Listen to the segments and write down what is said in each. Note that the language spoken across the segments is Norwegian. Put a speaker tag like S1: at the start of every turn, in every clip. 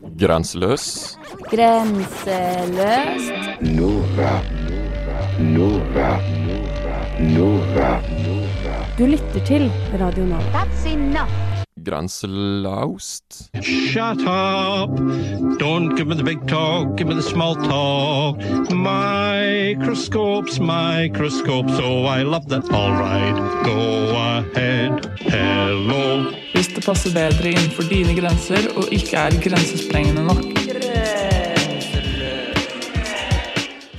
S1: Grenseløs.
S2: Grenseløst.
S3: Nora Nora Nora
S2: Du lytter til Radio Nova.
S4: That's enough.
S1: Grenselaust.
S5: Shut up! Don't give me the big talk, give me the small talk. Microscopes, microscopes, oh, I love that. All right, go ahead. Hello.
S6: hvis det passer bedre innenfor dine grenser og ikke er grensesprengende nok.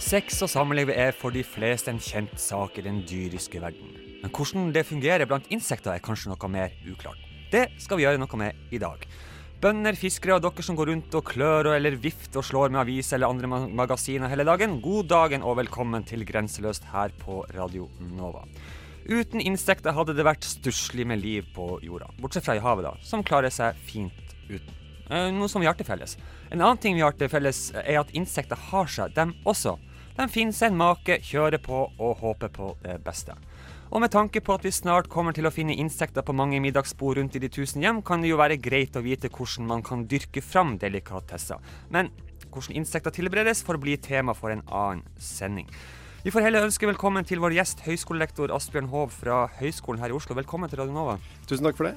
S7: Sex og samliv er for de fleste en kjent sak i den dyriske verden. Men hvordan det fungerer blant insekter er kanskje noe mer uklart. Det skal vi gjøre noe med i dag. Bønder, fiskere og dere som går rundt og klør eller vifter og slår med aviser eller andre magasiner hele dagen, god dagen og velkommen til Grenseløst her på Radio Nova. Uten insekter hadde det vært stusslig med liv på jorda, bortsett fra i havet, da, som klarer seg fint uten. Eh, Noe som vi har til felles. En annen ting vi har til felles, eh, er at insekter har seg, dem også. De finner seg en make, kjører på og håper på det beste. Og med tanke på at vi snart kommer til å finne insekter på mange middagsbord rundt i de tusen hjem, kan det jo være greit å vite hvordan man kan dyrke fram delikatesser. Men hvordan insekter tilberedes får bli tema for en annen sending. Vi får heller ønske velkommen til vår gjest, høyskolelektor Asbjørn Hov fra Høgskolen her i Oslo. Velkommen til Radio Nova.
S8: Tusen takk for det.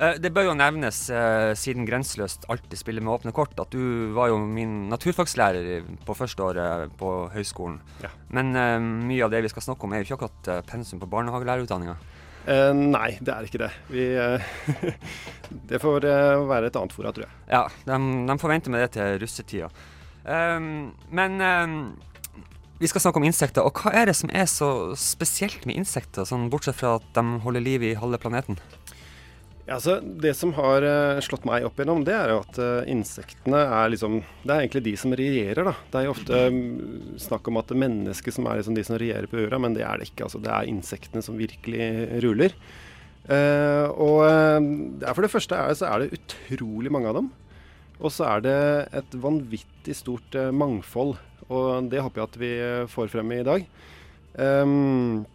S7: Eh, Det bør jo nevnes, eh, siden Grenseløst alltid spiller med åpne kort, at du var jo min naturfagslærer på første året på høyskolen.
S8: Ja.
S7: Men eh, mye av det vi skal snakke om, er jo ikke akkurat pensum på barnehagelærerutdanninga.
S8: Uh, nei, det er ikke det. Vi, uh, det får uh, være et annet fora, tror jeg.
S7: Ja, de, de får vente med det til russetida. Ehm, men ehm, vi skal snakke om insekter, og hva er det som er så spesielt med insekter, sånn bortsett fra at de holder liv i halve planeten?
S8: Ja, altså, det som har eh, slått meg opp igjennom, det er jo at eh, insektene er liksom Det er egentlig de som regjerer, da. Det er jo ofte mm, snakk om at det er mennesket som er liksom de som regjerer på jorda, men det er det ikke. Altså, det er insektene som virkelig ruler. Eh, og eh, for det første er, det, så er det utrolig mange av dem. Og så er det et vanvittig stort mangfold, og det håper jeg at vi får frem i dag. Ehm,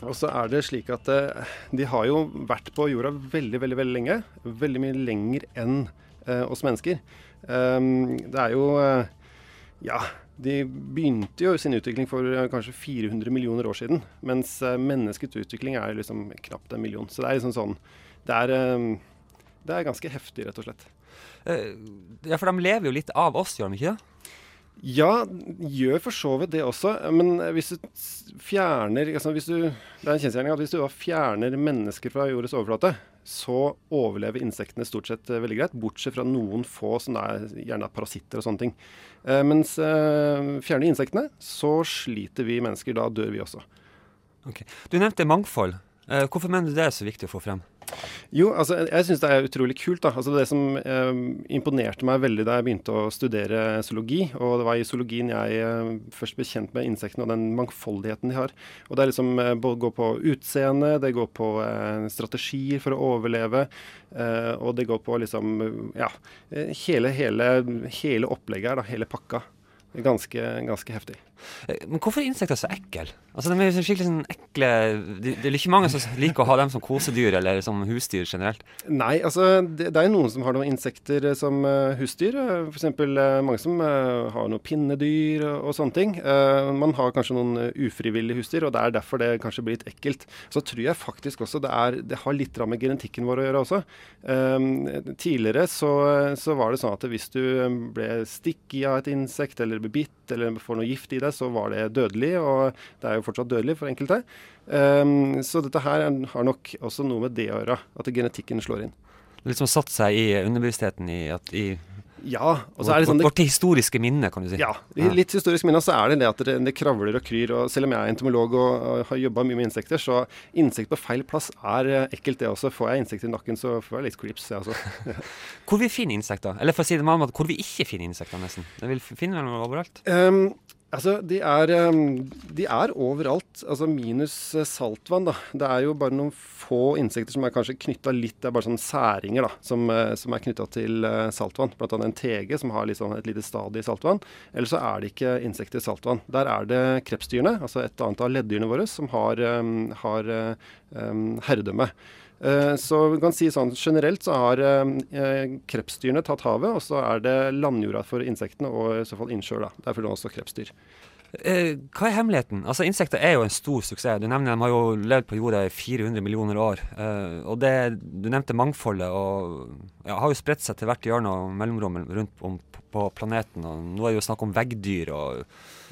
S8: og så er det slik at eh, de har jo vært på jorda veldig, veldig veldig lenge. Veldig mye lenger enn eh, oss mennesker. Ehm, det er jo eh, Ja, de begynte jo sin utvikling for kanskje 400 millioner år siden. Mens menneskets utvikling er liksom knapt en million. Så det er liksom sånn Det er, eh, det er ganske heftig, rett og slett.
S7: Ja, for de lever jo litt av oss, gjør de ikke det?
S8: Ja, gjør for så vidt det også. Men hvis du fjerner altså hvis du, Det er en kjensgjerning at hvis du fjerner mennesker fra jordets overflate, så overlever insektene stort sett eh, veldig greit, bortsett fra noen få som er gjerne er parasitter og sånne ting. Eh, mens eh, fjerner insektene, så sliter vi mennesker. Da dør vi også.
S7: Okay. Du nevnte mangfold. Eh, hvorfor mener du det er så viktig å få frem?
S8: Jo, altså jeg- syns det er utrolig kult. da. Altså Det som eh, imponerte meg veldig da jeg begynte å studere zoologi, og det var i zoologien jeg eh, først ble kjent med insektene og den mangfoldigheten de har. Og det er liksom eh, går på utseende, det går på eh, strategier for å overleve, eh, og det går på liksom ja, hele, hele, hele opplegget her, da. Hele pakka. Ganske, ganske heftig.
S7: Eh, Men hvorfor er insekter så ekle? Altså, de er skikkelig sånn ekle Det er ikke mange som liker å ha dem som kosedyr eller som husdyr generelt.
S8: Nei, altså det, det er noen som har noen insekter eh, som uh, husdyr. F.eks. Mange som eh, har noen pinnedyr og, og sånne ting. Eh, man har kanskje noen ufrivillige husdyr, og det er derfor det kanskje blir litt ekkelt. Så tror jeg faktisk også det, er, det har litt med genetikken vår å gjøre også. Eh, tidligere så, så var det sånn at hvis du eh, ble stikket av et insekt eller ble bitt eller får noe gift i deg, så var det dødelig, og det er jo fortsatt dødelig for enkelte. Um, så dette her er, har nok også noe med det å gjøre, at genetikken slår inn.
S7: Liksom satt seg i underbevisstheten i, at, i
S8: Ja, og så er det sånn
S7: vårt historiske minne, kan du si.
S8: ja, litt historisk minne så er det det at det, det kravler og kryr. og Selv om jeg er entomolog og, og har jobba mye med insekter, så insekt på feil plass er eh, ekkelt, det også. Får jeg insekt i nakken, så får jeg litt creeps, jeg også.
S7: Hvor vi finner insekter, eller for å si det med måte, hvor vi ikke finner insekter, nesten. Det vil finne dem overalt.
S8: Um, altså, de er, um, de er overalt, altså minus eh, saltvann, da. Det er jo bare noen få insekter som er kanskje knytta litt Det er bare sånne særinger, da, som, eh, som er knytta til eh, saltvann. Blant annet en tege som har sånn et lite stadie i saltvann. Eller så er det ikke insekter i saltvann. Der er det krepsdyrene, altså et annet av leddyrene våre, som har, um, har um, herredømme. Eh, så vi kan si sånn generelt så har eh, eh, krepsdyrene tatt havet, og så er det landjorda for insektene, og i så fall innsjøer, da. Derfor er det også krepsdyr.
S7: Eh, hva er hemmeligheten? Altså Insekter er jo en stor suksess. Du nevner De har jo levd på jorda i 400 millioner år. Eh, og det, Du nevnte mangfoldet, og ja, har jo spredt seg til hvert hjørne og mellomrom rundt om på- planeten. og Nå er det jo snakk om veggdyr og,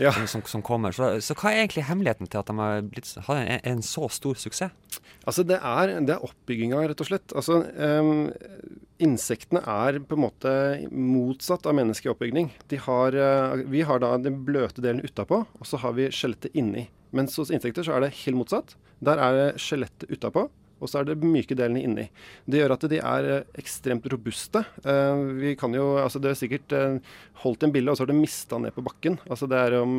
S8: Ja.
S7: som, som, som kommer. Så, så hva er egentlig hemmeligheten til at de har blitt, har en, en så stor suksess?
S8: Altså det er, det er oppbygginga, rett og slett. Altså ehm, Insektene er på en måte motsatt av menneskelig oppbygning. De har, eh, vi har da den bløte delen utapå, og så har vi skjelettet inni. Mens hos insekter så er det helt motsatt. Der er det skjelettet utapå, og så er det myke delene inni. Det gjør at de er eh, ekstremt robuste. Eh, vi kan jo, altså Det er sikkert holdt en bille, og så har det mista ned på bakken. Altså det er om,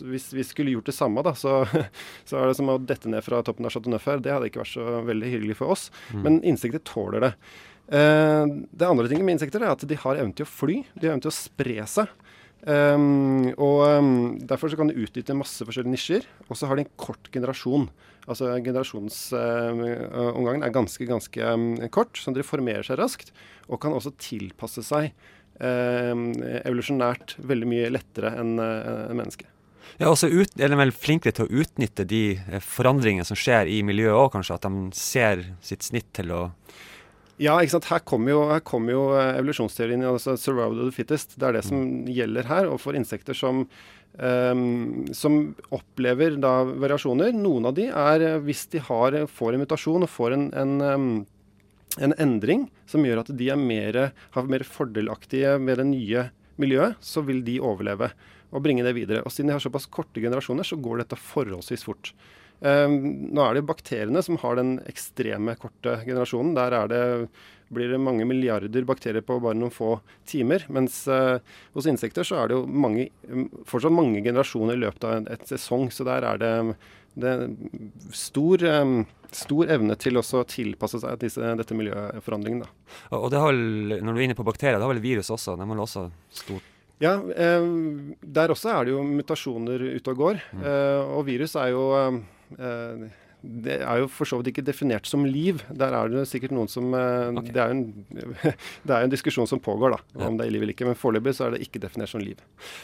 S8: Hvis vi skulle gjort det samme, da, så, så er det som å dette ned fra toppen av Chateau Neuf her. Det hadde ikke vært så veldig hyggelig for oss. Men insekter tåler det. Eh, det andre tinget med insekter er at de har evnen til å fly. De har evnen til å spre seg. Um, og um, Derfor så kan de utnytte masse forskjellige nisjer. Og så har de en kort generasjon. Altså Generasjonsomgangen er ganske ganske um, kort, så de formerer seg raskt. Og kan også tilpasse seg evolusjonært veldig mye lettere enn uh, en mennesket.
S7: Ja, og så er de vel flinkere til å utnytte de eh, forandringene som skjer i miljøet òg, kanskje? At de ser sitt snitt til å
S8: Ja, ikke sant. Her kommer jo, her kommer jo eh, evolusjonsteorien, altså survival of the fittest. Det er det som gjelder her. Og for insekter som, um, som opplever da variasjoner Noen av de er eh, hvis de har, får en mutasjon og får en, en, um, en endring som gjør at de er mer, har mer fordelaktige med det nye miljøet, så vil de overleve og bringe det videre. Og siden de har såpass korte generasjoner, så går dette forholdsvis fort. Um, nå er det jo bakteriene som har den ekstreme korte generasjonen. Der er det, blir det mange milliarder bakterier på bare noen få timer. Mens eh, hos insekter så er det jo mange, um, fortsatt mange generasjoner i løpet av en, et sesong. Så der er det, det stor, eh, stor evne til å tilpasse seg disse, dette miljøforandringen. Da.
S7: Og det har vel, når du er inne på bakterier, det har vel virus også? De har også stort
S8: Ja, eh, der også er det jo mutasjoner ute og går. Eh, og virus er jo eh, Det er jo for så vidt ikke definert som liv. Der er det sikkert noen som
S7: okay.
S8: Det, er en, det er en diskusjon som pågår, da,
S7: Ja.
S8: om det er liv eller ikke. Men foreløpig så er det ikke definert som liv.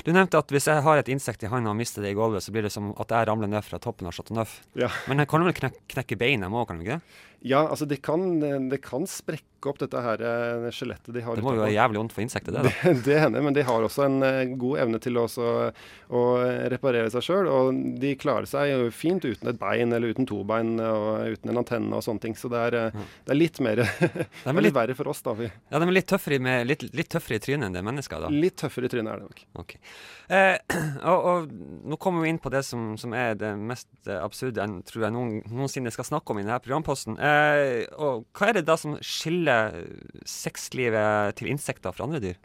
S7: Du nevnte at hvis jeg har et insekt i handa og mister det i gulvet, så blir det som at jeg ramler ned fra toppen av Chateau Neuf.
S8: Ja.
S7: Men jeg kan vel knek knekke beina òg, kan du ikke det?
S8: Ja, altså det kan, det kan sprekke opp dette her eh, skjelettet de har
S7: Det må jo være jævlig vondt for insekter, det. da.
S8: Det, hender, men de har også en eh, god evne til også, å reparere seg sjøl. Og de klarer seg jo fint uten et bein eller uten to bein og uten en antenne og sånne ting. Så det er, eh, det er litt mer Det er litt verre for oss, da. Vi,
S7: ja, de er litt tøffere, med, litt, litt tøffere i trynet enn det er mennesker, da.
S8: litt tøffere i trynet er det nok.
S7: Ok. Eh, og, og nå kommer vi inn på det som, som er det mest absurde jeg tror jeg noen, noensinne skal snakke om i denne programposten. Eh, og hva er det da som skiller sexlivet til insekter fra andre dyr?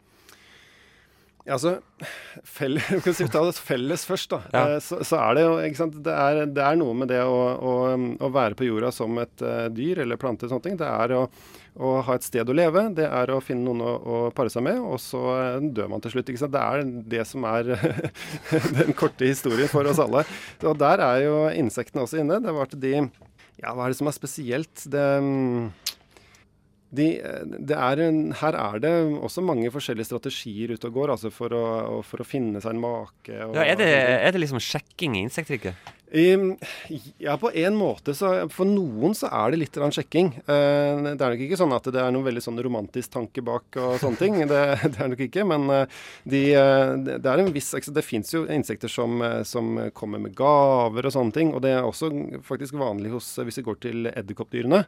S8: Ja, altså, felles, vi tar det felles først, da,
S7: Ja.
S8: eh, så, så er det jo ikke sant? Det er, det er noe med det å, å, å være på jorda som et eh, dyr eller plante. sånne ting. Det er å, å ha et sted å leve. Det er å finne noen å, pare seg med, og så eh, dør man til slutt. ikke sant? Det er det som er den korte historien for oss alle. Og der er jo insektene også inne. Det var at de Ja, hva er det som er spesielt? Det mm, de, det er en, her er det også mange forskjellige strategier ute og går altså for, å, for å finne seg en make. Og,
S7: Ja, er, det, er det liksom sjekking i insektriket?
S8: Um, ja, på en måte. Så for noen så er det litt sjekking. Uh, det er nok ikke sånn at det er noen veldig sånn romantisk tanke bak og sånne ting. Det, det er nok ikke. Men eh, de, eh, det, er en viss Det fins jo insekter som, eh, som kommer med gaver og sånne ting. Og det er også faktisk vanlig hos, hvis vi går til edderkoppdyrene.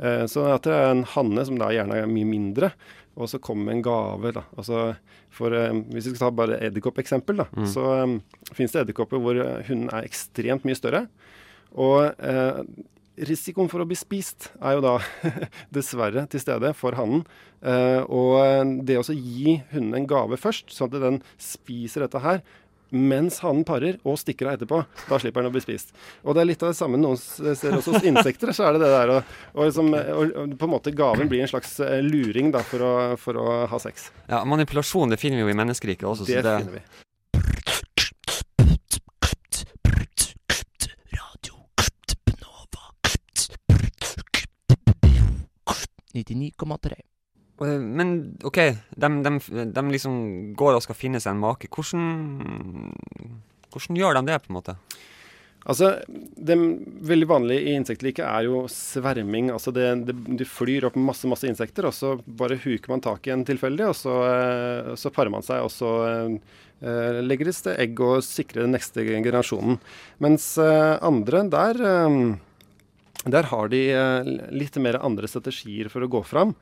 S8: Eh, Så at det er en hanne som da gjerne er mye mindre, og så kommer med en gave. da. Altså for, um, hvis vi skal ta bare edderkoppeksempel, da, så um, finnes det edderkopper hvor hunden er ekstremt mye større. Og uh, risikoen for å bli spist er jo da dessverre til stede for hannen. Uh, og det å gi hunden en gave først, sånn at den spiser dette her, mens hanen parer og stikker av etterpå. Da slipper den å bli spist. Og det er litt av det samme noen ser også hos insekter. Så er det det der å og liksom, og, og på en måte Gaven blir en slags eh, luring da, for, å, for å ha sex.
S7: Ja, Manipulasjon det finner vi jo i menneskeriket også.
S8: Det
S7: så det,
S8: finner vi.
S1: 99,3.
S7: Men OK, de, liksom går og skal finne seg en make. Hvordan, hvordan gjør de det, på en måte?
S8: Altså, Det veldig vanlige i insektliket er jo sverming. altså det, det, De flyr opp masse masse insekter, og så bare huker man tak i en tilfeldig, og så, eh, så parer man seg, og så eh, legger det egg og sikrer den neste generasjonen. Mens eh, andre, der, eh, der har de eh, litt mer andre strategier for å gå fram.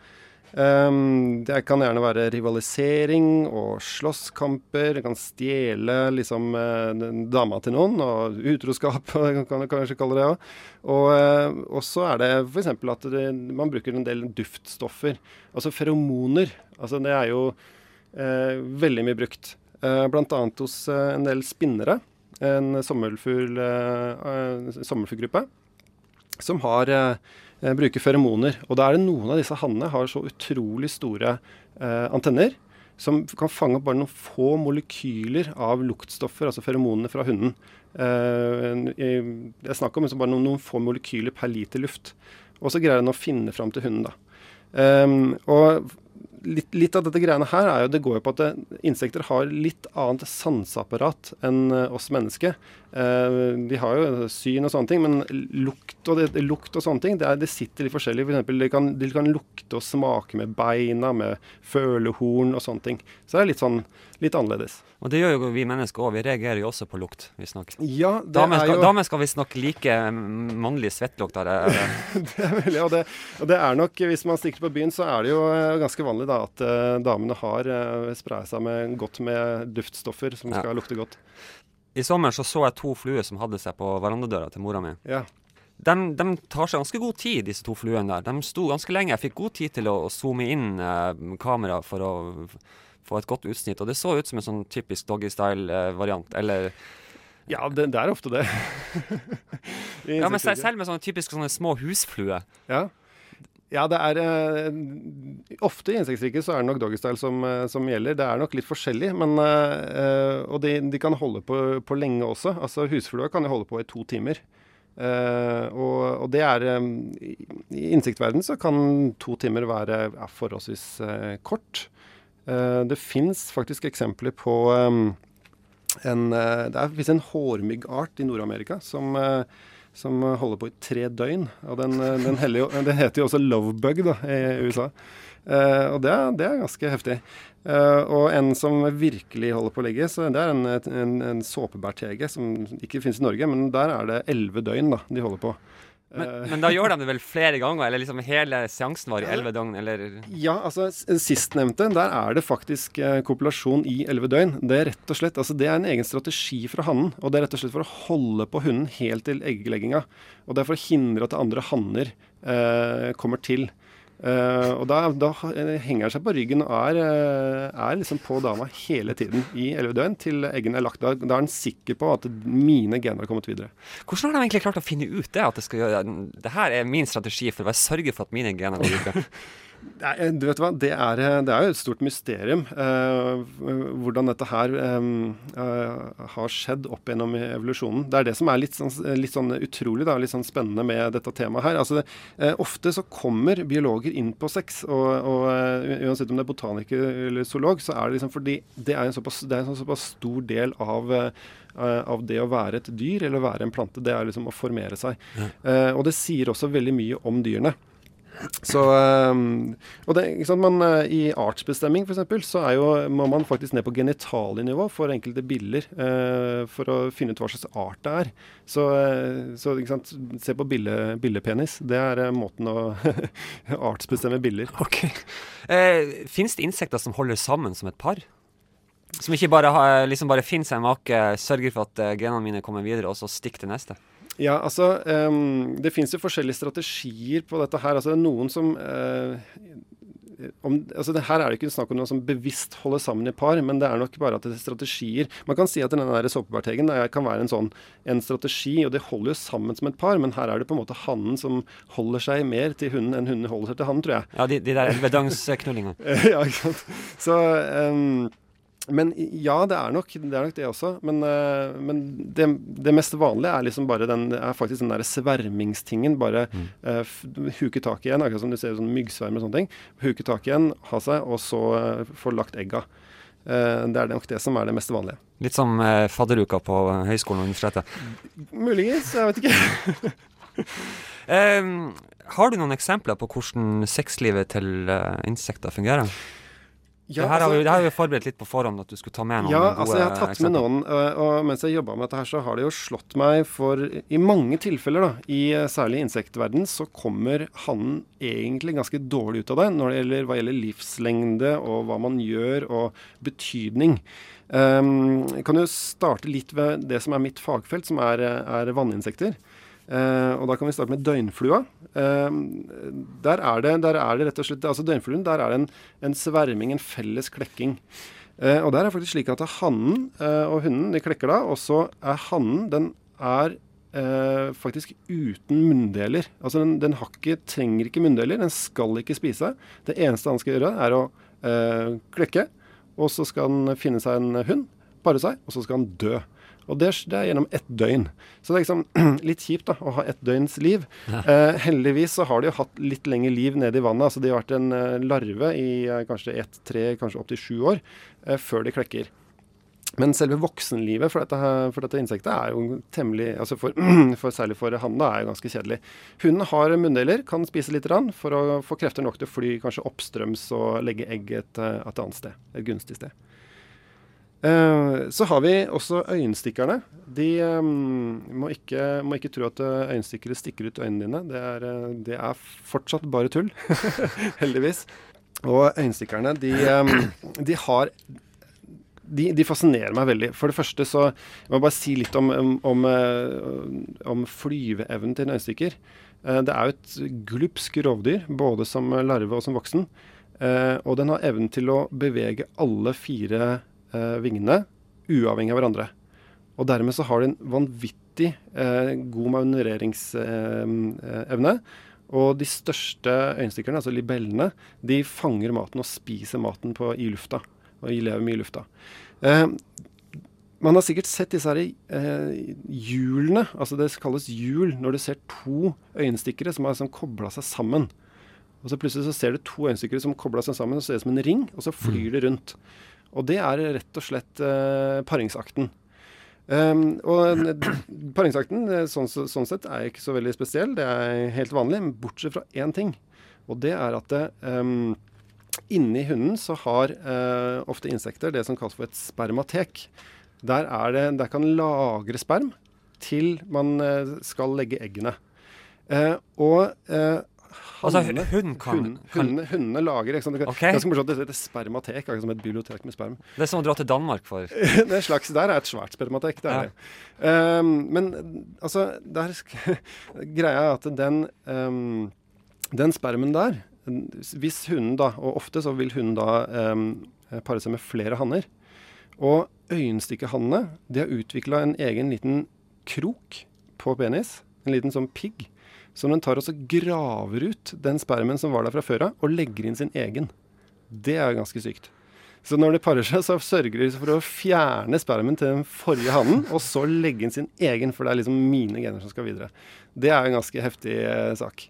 S8: Um, det kan gjerne være rivalisering og slåsskamper. Det kan stjele liksom uh, dama til noen, og utroskap kan du kanskje kalle det òg. Og, uh, og så er det f.eks. at det, man bruker en del duftstoffer. Altså feromoner. Altså det er jo uh, veldig mye brukt. Uh, Bl.a. hos en del spinnere. En sommerfugl, sommerfuglgruppe som har eh, bruker feromoner. Og da er det noen av disse hannene har så utrolig store eh, antenner som kan fange opp bare noen få molekyler av luktstoffer, altså feromonene fra hunden. Eh, det er snakk om liksom bare noen, noen, få molekyler per liter luft. Og så greier den å finne fram til hunden. da. Um, og litt, litt, av dette greiene her er jo, det går jo på at det, insekter har litt annet sanseapparat enn uh, oss mennesker. Eh, de har jo syn og sånne ting, men lukt og, det, lukt og sånne ting, det, er, det sitter litt forskjellig. For eksempel, de, kan, de kan lukte og smake med beina, med følehorn og sånne ting. Så det er litt sånn litt annerledes.
S7: Og det gjør jo vi mennesker òg. Vi reagerer jo også på lukt, visstnok.
S8: Ja,
S7: damer skal,
S8: jo...
S7: damer skal visstnok like mannlig svettlukt.
S8: det er veldig, og det, og det er nok, Hvis man stikker på byen, så er det jo eh, ganske vanlig da, at uh, damene har uh, spraya seg med godt med duftstoffer som skal lukte godt.
S7: I sommer så, så jeg to fluer som hadde seg på verandadøra til mora mi.
S8: Ja.
S7: De, de, tar seg ganske god tid, disse to fluene der. De sto ganske lenge. Jeg fikk god tid til å, å zoome inn eh, kamera for å få et godt utsnitt. Og det så ut som en sånn typisk doggystyle-variant, eller
S8: Ja, det, det, er ofte det.
S7: ja, men selv med sånne typiske sånne små husfluer.
S8: Ja. Ja, det er uh, Ofte i insektriket så er det nok doggystyle som, uh, som, gjelder. Det er nok litt forskjellig, men uh, Og de, de, kan holde på, på, lenge også. Altså Husflua kan jo holde på i to timer. Og, og, det er um, I insektverdenen så kan to timer være ja, forholdsvis kort. Eh, det fins faktisk eksempler på en eh, Det er en hårmyggart i Nord-Amerika som, eh, som, holder på i tre døgn. Og den, den, heller, den heter jo også lovebug da, i USA. Og det det er, ganske heftig. Uh, og en som virkelig holder på å legge, så det er en, en, en såpebærtege som ikke finnes i Norge, men der er det elleve døgn da, de holder på.
S7: Men, eh. men, da gjør de det vel flere ganger, eller liksom hele seansen var i elleve døgn, eller?
S8: Ja, altså sistnevnte, der er det faktisk eh, kopulasjon i elleve døgn. Det er rett og slett, altså det er en egen strategi fra hannen, og det er rett og slett for å holde på hunden helt til egglegginga. Og det er for å hindre at andre hanner eh, kommer til. Uh, og da, da, henger han seg på ryggen og er, uh, er liksom på dama hele tiden i elleve døgn til eggene er lagt. Da, da, er han sikker på at mine gener har kommet videre.
S7: Hvordan har de egentlig klart å finne ut det? At det, skal det her er min strategi for å sørge for at mine gener går videre?
S8: Nei, du vet hva, det er, det er jo et stort mysterium eh, hvordan dette her um, uh, har skjedd opp gjennom evolusjonen. Det er det som er litt sånn, litt sånn utrolig, da, litt sånn spennende med dette temaet her. Altså, uh, ofte så kommer biologer inn på sex, og, og uansett om det er botaniker eller zoolog, så er det liksom fordi det er en såpass, det er en såpass stor del av av det å være et dyr eller være en plante, det er liksom å formere seg. Ja. og det sier også veldig mye om dyrene. Så, um, og det, man, uh, I artsbestemming f.eks. så jo, må man faktisk ned på genitalienivå for enkelte biller eh, for å finne ut hva slags art det er. Så, uh, sant, se på bille, billepenis. Det er måten å artsbestemme biller.
S7: Ok. Eh, Fins det insekter som holder sammen som et par? Som ikke bare, liksom bare finner seg en make, sørger for at genene mine kommer videre, og så stikker til neste?
S8: Ja, altså um, Det fins jo forskjellige strategier på dette her. Altså det er noen som uh, om, altså det Her er det ikke snakk om noe som bevisst holder sammen i par, men det er nok bare at det er strategier. Man kan si at denne såpebærtegen kan være en sånn en strategi, og det holder jo sammen som et par, men her er det på en måte hannen som holder seg mer til hunden enn hunden holder seg til hannen, tror jeg.
S7: Ja, de, de der elvedangsknullingene.
S8: ja, ikke sant. Så um, men ja, det er nok det, er nok det også. Men, eh, men det, det mest vanlige er liksom bare den, er faktisk den der svermingstingen. Bare mm. uh, huke tak igjen, akkurat som du ser sånn myggsverm og sånne ting. Huke tak igjen, ha seg, og så uh, få lagt egga. Det er nok det som er det mest vanlige.
S7: Litt som fadderuka på høyskolen og universitetet.
S8: Muligens, jeg vet ikke.
S7: um, har du noen eksempler på hvordan sexlivet til insekter fungerer?
S8: Ja,
S7: det her
S8: altså-
S7: vi, det har vi forberedt litt på forhånd, at du skulle ta med noen
S8: Ja,
S7: gode
S8: altså jeg har tatt med noen, og mens jeg jobba med dette her, så har det jo slått meg for I mange tilfeller, da, i særlig insektverden, så kommer hannen egentlig ganske dårlig ut av det når det gjelder, hva gjelder livslengde og hva man gjør, og betydning. Um, jeg kan jo starte litt ved det som er mitt fagfelt, som er, er vanninsekter. Eh, og da kan vi starte med døgnflua. Eh, der, er det, der er det rett og slett Altså døgnfluen, der er det en, en sverming, en felles klekking. Eh, og der er det faktisk slik at hannen og hunnen de klekker da, og så er hannen den er eh, faktisk uten munndeler. Altså den, den ikke, trenger ikke munndeler, den skal ikke spise. Det eneste han skal gjøre, er å eh, klekke, og så skal han finne seg en hund, pare seg, og så skal han dø. Og det, det er gjennom ett døgn. Så det er liksom litt kjipt da, å ha ett døgns liv. Eh, heldigvis så har de jo hatt litt lengre liv nede i vannet. altså De har vært en eh, larve i eh, kanskje ett, tre, kanskje opptil sju år eh, før de klekker. Men selve voksenlivet for dette, for dette insektet er jo temmelig altså for, for Særlig for hannene er jo ganske kjedelig. Hunden har munndeler, kan spise litt rann for å få krefter nok til å fly kanskje oppstrøms og legge egg et, eh, et annet sted. Et gunstig sted. Eh, så har vi også øyenstikkerne. De um, må, ikke, må ikke tro at eh, øyenstikkere stikker ut øynene dine. Det er, eh, det er fortsatt bare tull. Heldigvis. Og øyenstikkerne, de, um, de har de, de fascinerer meg veldig. For det første så Jeg må bare si litt om, om, om, flyveevnen til en øyenstikker. Det er jo et glupsk rovdyr, både som larve og som voksen. Og den har evnen til å bevege alle fire vingene uavhengig av hverandre. Og dermed så har de en vanvittig eh, god manøvreringsevne. og de største øyenstikkerne, altså libellene, de fanger maten og spiser maten på, i lufta. Og de lever mye i lufta. Eh, man har sikkert sett disse her eh, hjulene, altså det kalles hjul, når du ser to øyenstikkere som har liksom kobla seg sammen. Og så plutselig så ser du to øyenstikkere som kobla seg sammen, og så ser det ut som en ring, og så flyr det rundt. Og det er rett og slett eh, paringsakten. Um, og paringsakten eh, sånn, sånn sett er ikke så veldig spesiell, det er helt vanlig, men bortsett fra én ting. Og det er at det, um, inni hunden så har uh, ofte insekter det som kalles for et spermatek. Der, er det, der kan lagre sperm til man uh, skal legge eggene. Uh, og
S7: Altså, hun kan,
S8: hun,
S7: kan
S8: hundene, hundene lager ikke sant? Det er
S7: Ok.
S8: Ganske morsomt. Det heter spermatek, akkurat som et bibliotek med sperm.
S7: Det er som å dra til Danmark for
S8: det slags, der er et svært spermatek. Det er
S7: Ja.
S8: det. Um, men altså, der greia er at den, um, den spermen der Hvis hunden da, og ofte så vil hunden da um, pare seg med flere hanner. Og øyenstikkehannene de har utvikla en egen liten krok på penis. En liten sånn pigg. Som den tar og så graver ut den spermen som var der fra før av, og legger inn sin egen. Det er ganske sykt. Så når de parer seg, så sørger de for å fjerne spermen til den forrige hannen, og så legge inn sin egen, for det er liksom mine gener som skal videre. Det er en ganske heftig eh, sak.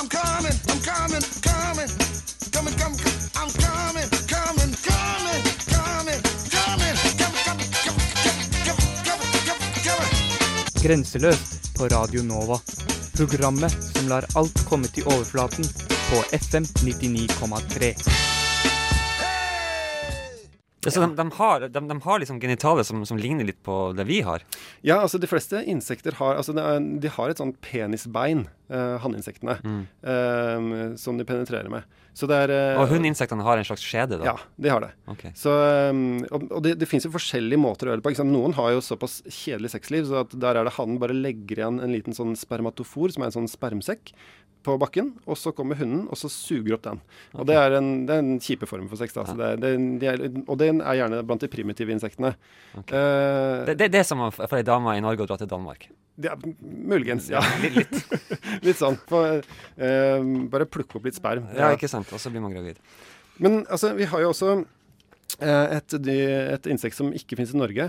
S1: I'm coming, I'm coming, coming, coming, coming. I'm coming, coming, coming,
S4: Grenseløst på Radio Nova. Programmet som lar alt komme til overflaten på FM 99,3.
S7: Ja, Så de, de, har, de, de har liksom genitaler som, som ligner litt på det vi har.
S8: Ja, altså de fleste insekter har altså er, De har et sånt penisbein, eh, hanninsektene, eh, som de penetrerer med. Er eh,
S7: Og hunninsektene har en slags skjede, da.
S8: Ja, de har det.
S7: Okay.
S8: Så, um, og og det, det finnes jo forskjellige måter å gjøre det på. Noen har jo såpass kjedelig sexliv, så at der er det hannen bare legger igjen en liten sånn spermatofor, som er en sånn spermsekk, på bakken, og så kommer hunden, og så suger opp den. Og det er en, det er en kjipe form for sex. Da. Så det, det, de er, og den er gjerne blant de primitive insektene. Eh,
S7: Det, det, det er som er for ei dame i Norge å dra til Danmark.
S8: det er, muligens, ja.
S7: Litt. litt.
S8: Litt sånn. For, uh, bare plukke opp litt sperm.
S7: Ja, ikke sant. Og så blir man gravid.
S8: Men altså, vi har jo også Eh, et, et insekt som ikke finnes i Norge,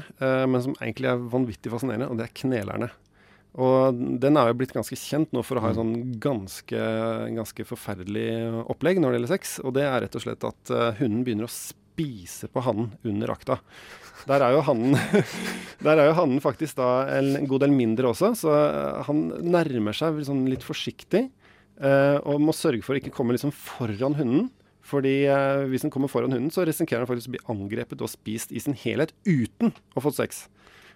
S8: men som egentlig er vanvittig fascinerende, og det er knelerne. Og den er jo blitt ganske kjent nå for å ha en sånn ganske, ganske forferdelig opplegg når det gjelder sex. Og det er rett og slett at eh, hunden begynner å spise på hannen under akta. Der er jo hannen, der er jo hannen faktisk da en god del mindre også, så eh, han nærmer seg liksom litt forsiktig. eh, og må sørge for å ikke komme liksom foran hunden. Fordi eh, hvis den kommer foran hunden, så risikerer han faktisk å bli angrepet og spist i sin helhet uten å få sex.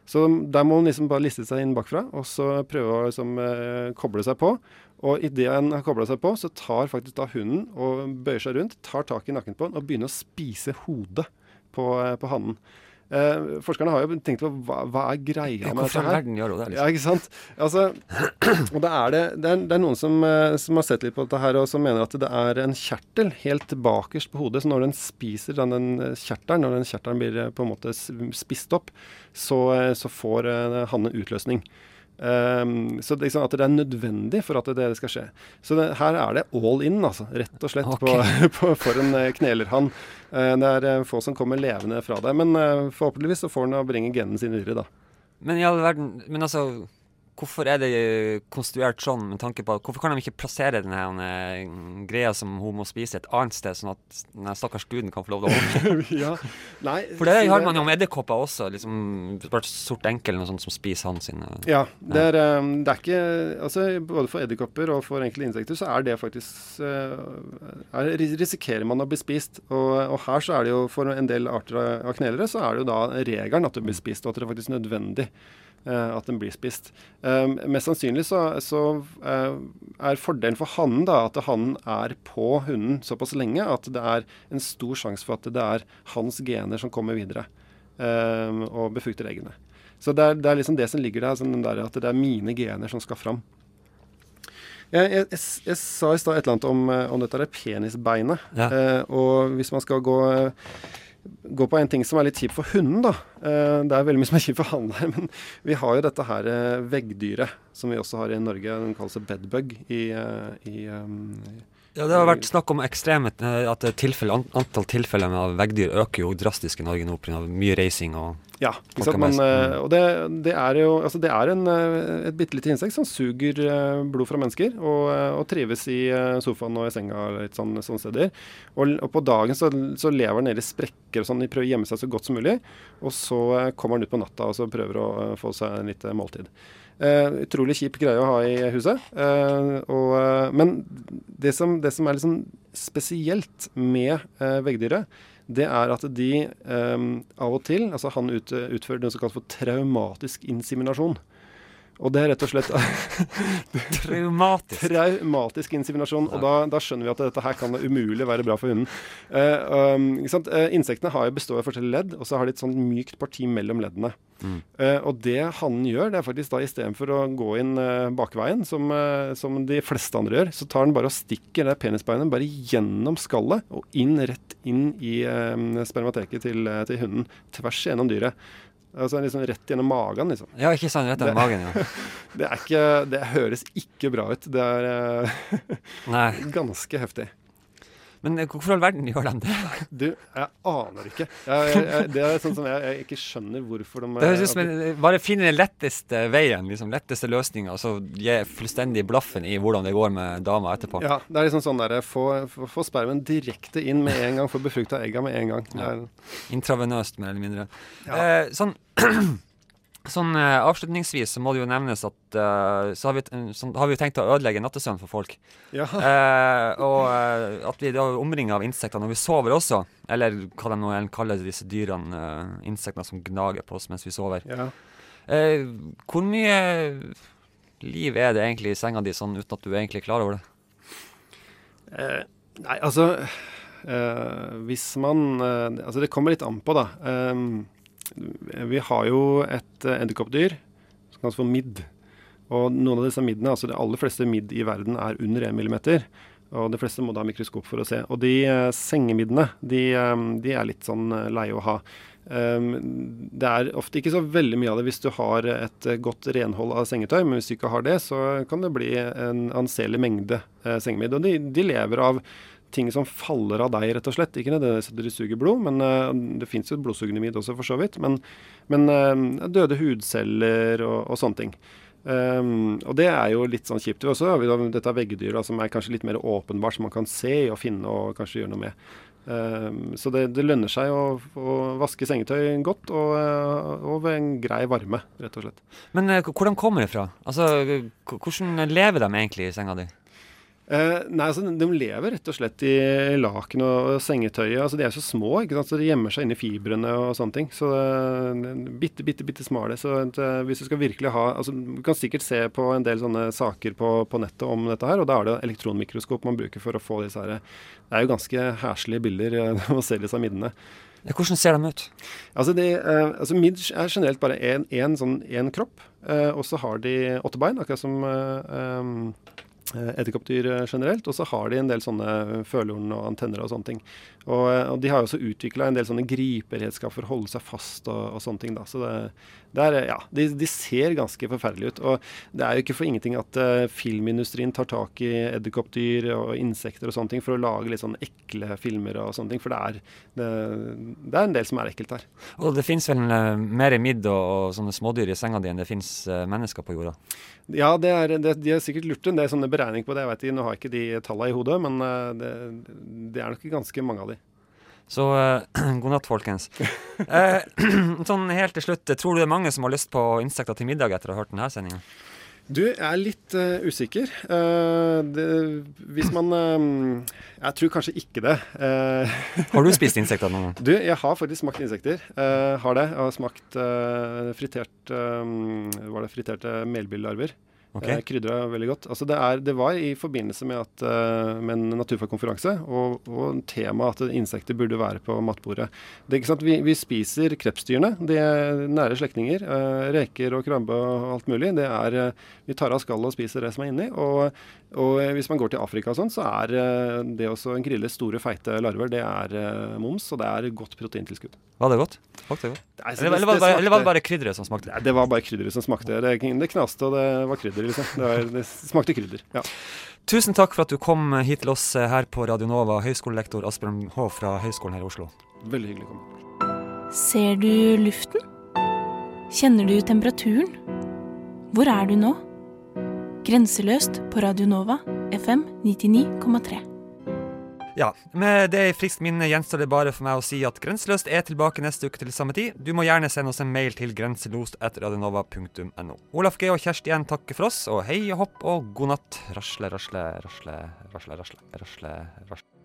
S8: Så der må han liksom bare liste seg inn bakfra, og så prøve å liksom, eh, koble seg på. Og idet han har kobla seg på, så tar faktisk da hunden og bøyer seg rundt, tar tak i nakken på den og begynner å spise hodet på, eh, på hannen. Eh, forskerne har jo tenkt på hva, hva er greia med dette her.
S7: verden gjør det, det?
S8: Ja,
S7: Liksom?
S8: ikke sant. Altså, og det er det, det, er, det er noen som, eh, som har sett litt på dette her, og som mener at det er en kjertel helt bakerst på hodet. Så når den spiser den, den eh, kjertelen, når den kjertelen blir eh, på en måte spist opp, så, så får hannen utløsning. Ehm, så det, liksom, at det er nødvendig for at det skal skje. Så det, her er det all in, altså. Rett og slett
S7: okay.
S8: på, på, for en eh, knelerhann. Uh, det er eh, få som kommer levende fra det. Men uh, forhåpentligvis så får han å bringe genene sine videre, da.
S7: Men i all verden Men altså, hvorfor er det eh, konstruert sånn med tanke på Hvorfor kan de ikke plassere denne eh, greia som hun må spise et annet sted, sånn at den stakkars duden kan få lov til å overleve?
S8: ja. Nei,
S7: For det har man jo om edderkopper også. liksom sort enkel noe sånt som spiser han sin.
S8: Ja. Det er, eh, det er ikke Altså både for edderkopper og for enkelte insekter så er det faktisk er, Risikerer man å bli spist. Og, og her så er det jo for en del arter av, av knelere så er det jo da regelen at du blir spist, og at det er faktisk nødvendig. Eh, at den blir spist. Um, mest sannsynlig så, så eh, er fordelen for hannen da at hannen er på hunden såpass lenge at det er en stor sjanse for at det er hans gener som kommer videre og befrukter eggene. Så det er, det er liksom det som ligger der, sånn der at det er mine gener som skal fram. Jeg, jeg, jeg, jeg sa i stad et eller annet om, eh, om dette penisbeinet.
S7: Ja.
S8: Eh, og hvis man skal gå, gå på en ting som er litt kjip for hunden, da. Eh, det er veldig mye som er kjipt for han her, men vi har jo dette her eh, veggdyret som vi også har i Norge. Den kalles bedbug i, i, i um,
S7: Ja, det har vært snakk om ekstreme eh, At tilfelle, antall tilfeller med veggdyr øker jo drastisk i Norge nå pga. mye reising og
S8: Ja, ikke sant? Men, eh, og det, det er jo altså det er en, eh, et bitte lite insekt som suger eh, blod fra mennesker, og, eh, og trives i eh, sofaen og i senga eller litt sånn, sånne steder. Og, og på dagen så, så lever den nede i sprekker og sånn, de prøver å gjemme seg så godt som mulig. Og så eh, kommer den ut på natta og så prøver å eh, få seg et lite måltid. Eh, utrolig kjip greie å ha i huset. Uh, og, uh, men det som, det som er liksom spesielt med veggdyret, det er at de um, av og til Altså han ut, utfører noe som kalles for traumatisk inseminasjon. Og det er rett og slett
S7: Traumatisk.
S8: traumatisk inseminasjon. Og da, da skjønner vi at dette her kan umulig være bra for hunden. Uh, um? Eh, insektene har består av forskjellige ledd, og så har de et sånt mykt parti mellom leddene.
S7: Mm.
S8: Uh, og det hannen gjør, det er faktisk da istedenfor å gå inn uh, bakveien, som, som de fleste andre gjør, så tar den bare og stikker det penisbeinet bare gjennom skallet og inn rett inn i spermateket til, til hunden. Tvers gjennom dyret. Altså liksom rett gjennom magen, liksom.
S7: Ja, ikke sant? Rett
S8: gjennom
S7: magen, ja.
S8: Det er ikke Det høres ikke bra ut. Det er eh,
S7: Nei.
S8: ganske heftig.
S7: Men eh, hvorfor i all verden gjør de det?
S8: Du, jeg aner ikke. Jeg, jeg, det er sånn som jeg, jeg ikke skjønner hvorfor de
S7: Det høres ut som Bare finn den letteste veien, liksom letteste løsninga, og så gi fullstendig blaffen i hvordan det går med dama etterpå.
S8: Ja, det er liksom sånn der Få, få, spermen direkte inn med en gang. Få befrukta egga med en gang. Er,
S7: Intravenøst, mer eller mindre.
S8: Ja.
S7: Eh, sånn Sånn eh, Avslutningsvis så må det jo nevnes at eh, så har vi, t- sånn, har vi jo tenkt å ødelegge nattesøvn for folk.
S8: ja.
S7: Eh, og eh, at vi da er omringa av insekter når vi sover også. Eller hva de nå enn kaller disse dyrene. Uh, insektene som gnager på oss mens vi sover.
S8: ja.
S7: Eh, hvor mye liv er det egentlig i senga di, sånn uten at du egentlig er klar over det?
S8: Eh, nei, altså eh, Hvis man eh, Altså, det kommer litt an på, da. Eh, vi har jo et uh, edderkoppdyr som kalles for midd. Og noen av disse middene, altså de aller fleste midd i verden, er under 1 millimeter. Og de fleste må da ha mikroskop for å se. Og de uh, sengemiddene, de, eh, de er litt sånn eh, leie å ha. Um, det er ofte ikke så veldig mye av det hvis du har et eh, godt renhold av sengetøy, men hvis du ikke har det, så kan det bli en anselig mengde sengemidd. Og de, de lever av ting som faller av deg, rett og slett. Ikke nødvendigvis at de suger blod, men eh, det fins jo blodsugende midd også, for så vidt. Men, men eh, døde hudceller og, og sånne ting. Um, og det er jo litt sånn kjipt. Også dette veggdyr da, som er kanskje litt mer åpenbart, som man kan se og finne og kanskje gjøre noe med. Um, så det, det lønner seg å, å vaske sengetøy godt og, og ved en grei varme, rett og slett.
S7: Men hvordan kommer det fra? Altså, hvordan lever de egentlig i senga di?
S8: Eh, nei, altså De lever rett og slett i laken og, sengetøyet. altså De er så små, ikke sant? så de gjemmer seg inni fibrene og sånne ting. Så eh, bitte, bitte, bitte smale. Så at, eh, hvis du skal virkelig ha altså Du kan sikkert se på en del sånne saker på, på nettet om dette her, og da er det elektronmikroskop man bruker for å få disse her Det er jo ganske heslige bilder eh, når man ser disse middene.
S7: Hvordan ser de ut?
S8: Altså, de, eh, altså Midge er generelt bare én sånn, en kropp, eh, og så har de åtte bein, akkurat som eh, eh, edderkoppdyr eh, generelt. Og så har de en del sånne følehorn og antenner og sånne ting. Og, eh, og de har jo også utvikla en del sånne griperedskap for å holde seg fast og, og sånne ting. da. Så det, det er, ja, de, de ser ganske forferdelige ut. Og det er jo ikke for ingenting at uh, filmindustrien tar tak i edderkoppdyr og insekter og sånne ting for å lage litt sånn ekle filmer og sånne ting. For det er, det, det er en del som er ekkelt her.
S7: Og det fins vel eh, mer midd og, og sånne smådyr i senga di enn det fins mennesker på jorda?
S8: Ja, det er, det, de har sikkert lurt en del sånne beregninger på det. Jeg vet Nå har jeg ikke de tallene i hodet, men det, det er nok ganske mange av de.
S7: Så uh, god natt, folkens. Uh, sånn helt til slutt, tror du det er mange som har lyst på insekter til middag etter å ha hørt denne sendinga?
S8: Du, jeg er litt uh, usikker. Uh, det, hvis man uh, Jeg tror kanskje ikke det.
S7: Har du spist insekter noen gang?
S8: du, jeg har faktisk smakt insekter. Har det. Jeg har smakt fritert Var det friterte melbillelarver.
S7: Ok.
S8: Okay. Krydra veldig godt. Altså det, er, det var i forbindelse med, at, eh, med en naturfagkonferanse, og, og temaet at insekter burde være på matbordet. Det? Vi, vi spiser krepsdyrene. De er nære slektninger. eh, reker og krabbe og alt mulig. Det er, eh, vi tar av skallet og spiser det som er inni. Og, og eh, hvis man går til Afrika og sånn, så er eh, det også en grille store, feite larver, det er eh, moms, og det er godt proteintilskudd.
S7: Var det godt? Smakte det godt? Eller, eller, var det
S8: det
S7: bare, eller var det bare krydderet som smakte?
S8: Det var bare krydderet som smakte. Det, det knaste, og det var krydder, liksom. Det, var, det smakte krydder. Ja.
S7: Tusen takk for at du kom hit til oss eh, her på Radio Nova, høyskolelektor Asbjørn H. fra Høgskolen her i Oslo.
S8: Veldig hyggelig å komme.
S9: Ser du luften? Kjenner du temperaturen? Hvor er du nå? Grenseløst på Radio Nova, FM 99,3.
S7: Ja, med det i friskt minne gjenstår det bare for meg å si at Grenseløst er tilbake neste uke til samme tid. Du må gjerne sende oss en mail til grenselost.radionova.no. Olaf G og Kjersti igjen takker for oss, og hei og hopp og god natt. Rasle, rasle, rasle, rasle, rasle, rasle, rasle.